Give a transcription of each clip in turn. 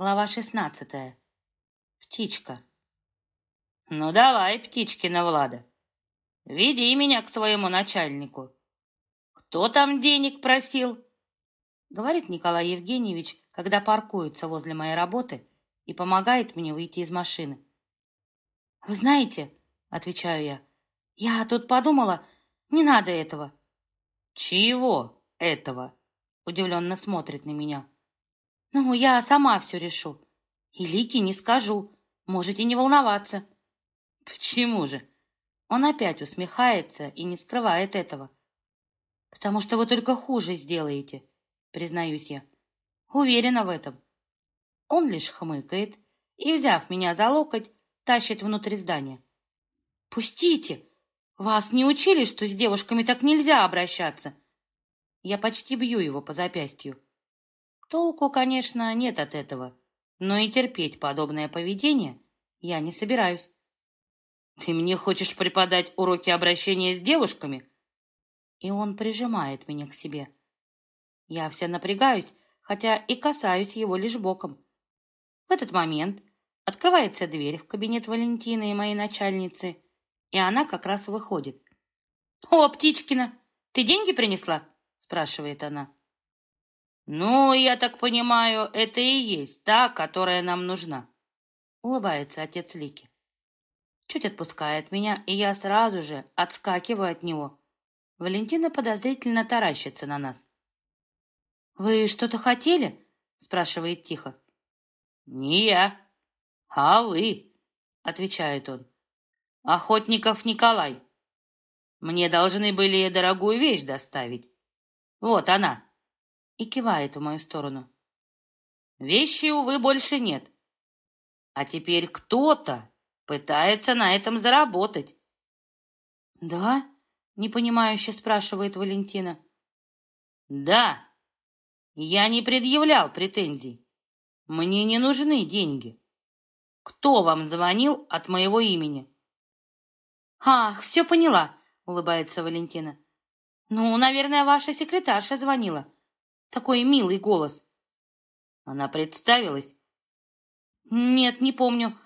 Глава шестнадцатая. Птичка. «Ну давай, птичкина Влада, веди меня к своему начальнику. Кто там денег просил?» Говорит Николай Евгеньевич, когда паркуется возле моей работы и помогает мне выйти из машины. «Вы знаете, — отвечаю я, — я тут подумала, не надо этого». «Чего этого?» — удивленно смотрит на меня. «Ну, я сама все решу. И Лике не скажу. Можете не волноваться». «Почему же?» Он опять усмехается и не скрывает этого. «Потому что вы только хуже сделаете», — признаюсь я. «Уверена в этом». Он лишь хмыкает и, взяв меня за локоть, тащит внутрь здания. «Пустите! Вас не учили, что с девушками так нельзя обращаться?» Я почти бью его по запястью. Толку, конечно, нет от этого, но и терпеть подобное поведение я не собираюсь. «Ты мне хочешь преподать уроки обращения с девушками?» И он прижимает меня к себе. Я вся напрягаюсь, хотя и касаюсь его лишь боком. В этот момент открывается дверь в кабинет Валентины и моей начальницы, и она как раз выходит. «О, Птичкина, ты деньги принесла?» спрашивает она. «Ну, я так понимаю, это и есть та, которая нам нужна», улыбается отец Лики. Чуть отпускает меня, и я сразу же отскакиваю от него. Валентина подозрительно таращится на нас. «Вы что-то хотели?» спрашивает тихо. «Не я, а вы», отвечает он. «Охотников Николай. Мне должны были дорогую вещь доставить. Вот она!» И кивает в мою сторону. «Вещи, увы, больше нет. А теперь кто-то пытается на этом заработать». «Да?» — непонимающе спрашивает Валентина. «Да. Я не предъявлял претензий. Мне не нужны деньги. Кто вам звонил от моего имени?» «Ах, все поняла», — улыбается Валентина. «Ну, наверное, ваша секретарша звонила. Такой милый голос». Она представилась? «Нет, не помню.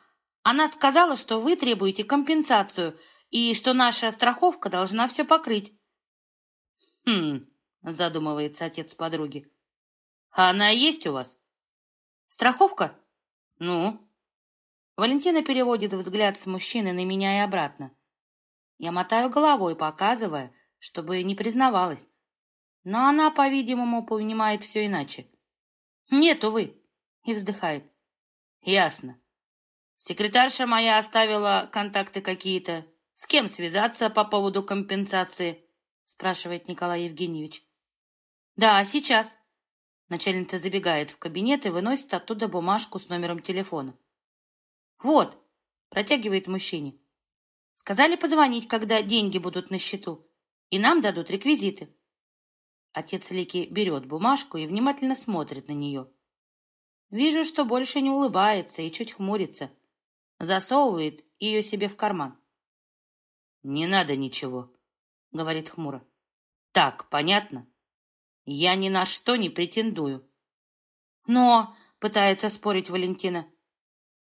Она сказала, что вы требуете компенсацию и что наша страховка должна все покрыть». «Хм», — задумывается отец подруги. «А она есть у вас?» «Страховка?» «Ну?» Валентина переводит взгляд с мужчины на меня и обратно. Я мотаю головой, показывая, чтобы не признавалась. Но она, по-видимому, понимает все иначе. «Нет, увы», и вздыхает. «Ясно. Секретарша моя оставила контакты какие-то. С кем связаться по поводу компенсации?» спрашивает Николай Евгеньевич. «Да, сейчас». Начальница забегает в кабинет и выносит оттуда бумажку с номером телефона. «Вот», протягивает мужчине. «Сказали позвонить, когда деньги будут на счету и нам дадут реквизиты. Отец Лики берет бумажку и внимательно смотрит на нее. Вижу, что больше не улыбается и чуть хмурится. Засовывает ее себе в карман. «Не надо ничего», — говорит хмуро. «Так, понятно? Я ни на что не претендую». «Но», — пытается спорить Валентина.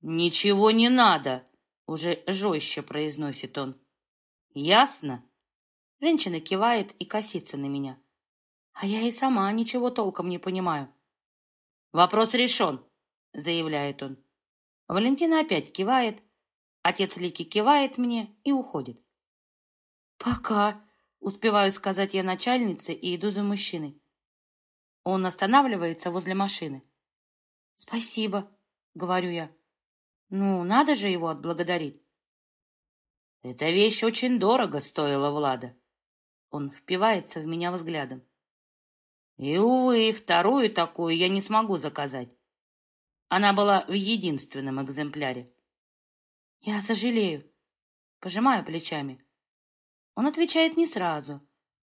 «Ничего не надо», — уже жестче произносит он. «Ясно?» Женщина кивает и косится на меня. А я и сама ничего толком не понимаю. «Вопрос решен», — заявляет он. Валентина опять кивает. Отец Лики кивает мне и уходит. «Пока», — успеваю сказать я начальнице и иду за мужчиной. Он останавливается возле машины. «Спасибо», — говорю я. «Ну, надо же его отблагодарить». «Эта вещь очень дорого стоила Влада», он впивается в меня взглядом. И, увы, вторую такую я не смогу заказать. Она была в единственном экземпляре. Я сожалею. Пожимаю плечами. Он отвечает не сразу.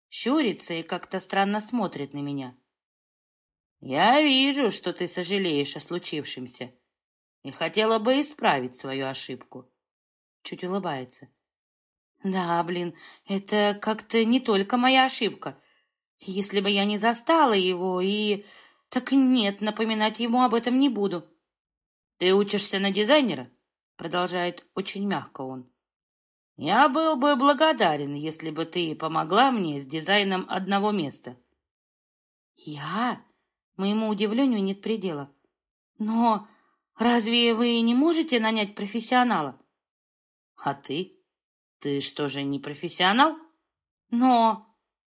Щурится и как-то странно смотрит на меня. Я вижу, что ты сожалеешь о случившемся и хотела бы исправить свою ошибку. Чуть улыбается. Да, блин, это как-то не только моя ошибка. Если бы я не застала его и... Так нет, напоминать ему об этом не буду. Ты учишься на дизайнера? Продолжает очень мягко он. Я был бы благодарен, если бы ты помогла мне с дизайном одного места. Я? Моему удивлению нет предела. Но разве вы не можете нанять профессионала? А ты? Ты что же не профессионал? Но...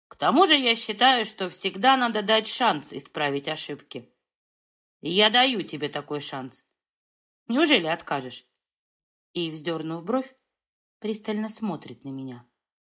К тому же я считаю, что всегда надо дать шанс исправить ошибки. И я даю тебе такой шанс. Неужели откажешь? И, вздернув бровь, пристально смотрит на меня.